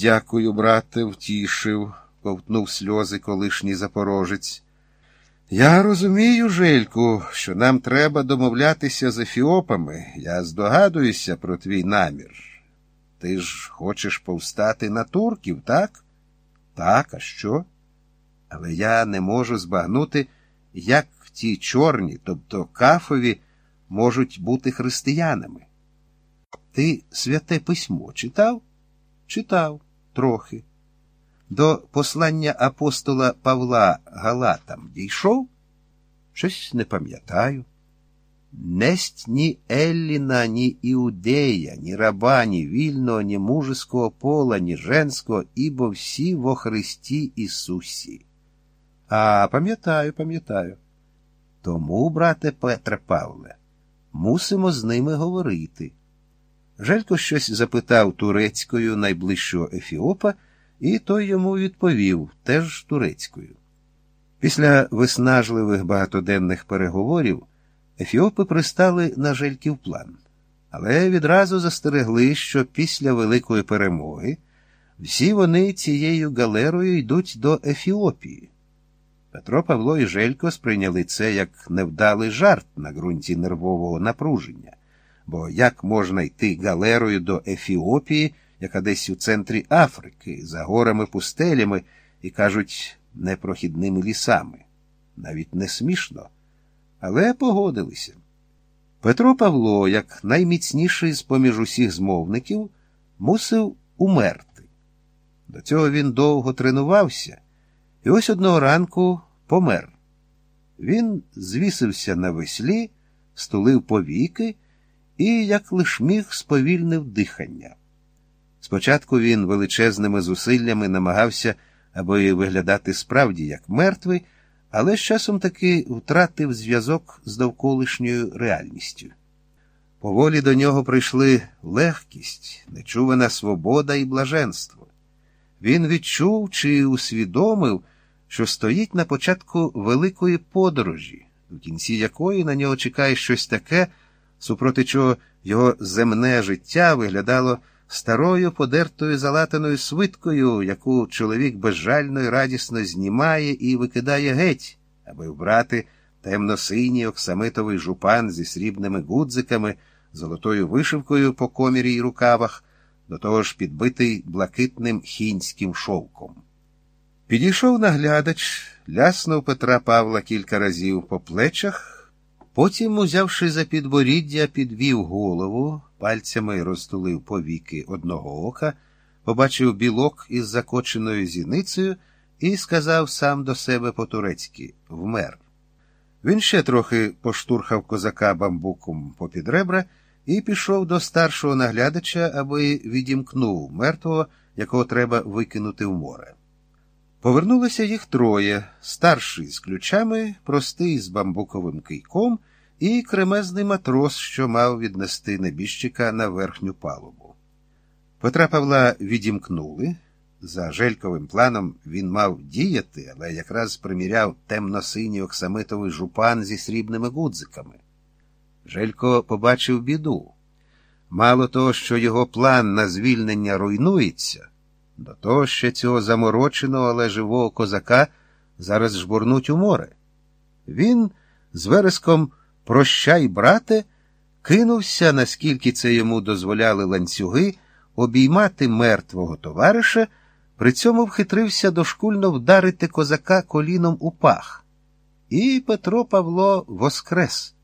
Дякую, брате, втішив, ковтнув сльози колишній запорожець. Я розумію, Жельку, що нам треба домовлятися з ефіопами. Я здогадуюся про твій намір. Ти ж хочеш повстати на турків, так? Так, а що? Але я не можу збагнути, як ті чорні, тобто кафові, можуть бути християнами. Ти святе письмо читав? Читав трохи. До послання апостола Павла Галатам дійшов? Щось не пам'ятаю. Несть ні Елліна, ні Іудея, ні раба, ні вільного, ні мужеского пола, ні женського, ібо всі во Христі Ісусі. А пам'ятаю, пам'ятаю. Тому, брате Петре Павле, мусимо з ними говорити. Желько щось запитав турецькою найближчого Ефіопа, і той йому відповів теж турецькою. Після виснажливих багатоденних переговорів Ефіопи пристали на Жельків план, але відразу застерегли, що після великої перемоги всі вони цією галерою йдуть до Ефіопії. Петро Павло і Желько сприйняли це як невдалий жарт на ґрунті нервового напруження, бо як можна йти галерою до Ефіопії, яка десь у центрі Африки, за горами пустелями і, кажуть, непрохідними лісами. Навіть не смішно, але погодилися. Петро Павло, як найміцніший з поміж усіх змовників, мусив умерти. До цього він довго тренувався, і ось одного ранку помер. Він звісився на веслі, стулив повіки і, як лиш міг, сповільнив дихання. Спочатку він величезними зусиллями намагався, аби виглядати справді як мертвий, але з часом таки втратив зв'язок з довколишньою реальністю. Поволі до нього прийшли легкість, нечувана свобода і блаженство. Він відчув чи усвідомив, що стоїть на початку великої подорожі, в кінці якої на нього чекає щось таке, супроти чого його земне життя виглядало старою подертою залатаною свиткою, яку чоловік безжально і радісно знімає і викидає геть, аби вбрати темно-синій оксамитовий жупан зі срібними гудзиками, золотою вишивкою по комірі й рукавах, до того ж підбитий блакитним хінським шовком. Підійшов наглядач, ляснув Петра Павла кілька разів по плечах. Потім, узявши за підборіддя, підвів голову, пальцями розтулив повіки одного ока, побачив білок із закоченою зіницею і сказав сам до себе по-турецьки вмер. Він ще трохи поштурхав козака бамбуком попід ребра і пішов до старшого наглядача, аби відімкнув мертвого, якого треба викинути в море. Повернулося їх троє старший з ключами, простий з бамбуковим кийком і кремезний матрос, що мав віднести небіжчика на верхню палубу. Петра Павла відімкнули. За Жельковим планом він мав діяти, але якраз приміряв темно-синій оксамитовий жупан зі срібними гудзиками. Желько побачив біду. Мало того, що його план на звільнення руйнується, до того ще цього замороченого, але живого козака зараз жбурнуть у море. Він з вереском Прощай, брате, кинувся, наскільки це йому дозволяли ланцюги, обіймати мертвого товариша, при цьому вхитрився дошкульно вдарити козака коліном у пах. І Петро Павло воскрес.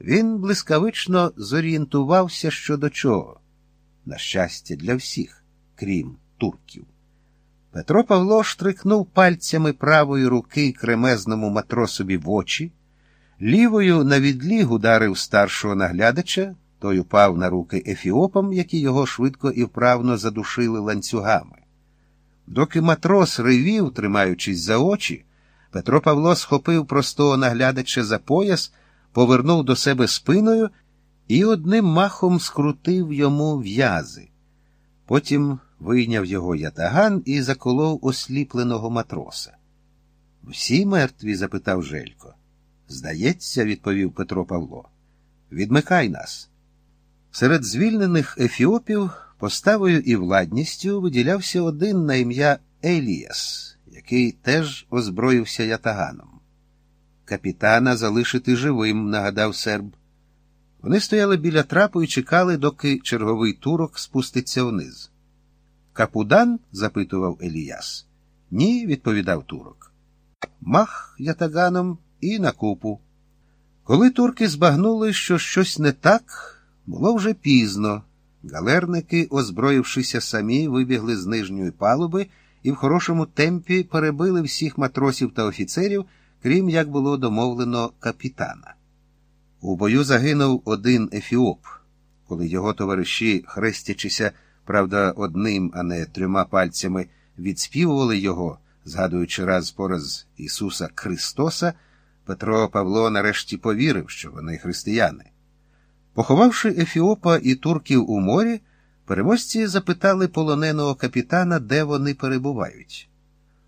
Він блискавично зорієнтувався щодо чого. На щастя, для всіх, крім турків. Петро Павло штрикнув пальцями правої руки кремезному матросові в очі. Лівою на відліг ударив старшого наглядача, той упав на руки ефіопам, які його швидко і вправно задушили ланцюгами. Доки матрос ривів, тримаючись за очі, Петро Павло схопив простого наглядача за пояс, повернув до себе спиною і одним махом скрутив йому в'язи. Потім вийняв його ятаган і заколов осліпленого матроса. Всі мертві? запитав Желько. Здається, відповів Петро Павло. Відмикай нас. Серед звільнених ефіопів Поставою і владністю виділявся один на ім'я Еліас, який теж озброївся ятаганом. Капітана залишити живим, нагадав серб. Вони стояли біля трапу і чекали, доки черговий турок спуститься вниз. Капудан? запитував Еліяс. Ні, відповідав турок. Мах ятаганом і на купу. Коли турки збагнули, що щось не так, було вже пізно. Галерники, озброївшися самі, вибігли з нижньої палуби і в хорошому темпі перебили всіх матросів та офіцерів, крім як було домовлено капітана. У бою загинув один ефіоп, коли його товариші, хрестячися, правда, одним, а не трьома пальцями, відспівували його, згадуючи раз по раз Ісуса Христоса, Петро Павло нарешті повірив, що вони християни. Поховавши Ефіопа і турків у морі, переможці запитали полоненого капітана, де вони перебувають.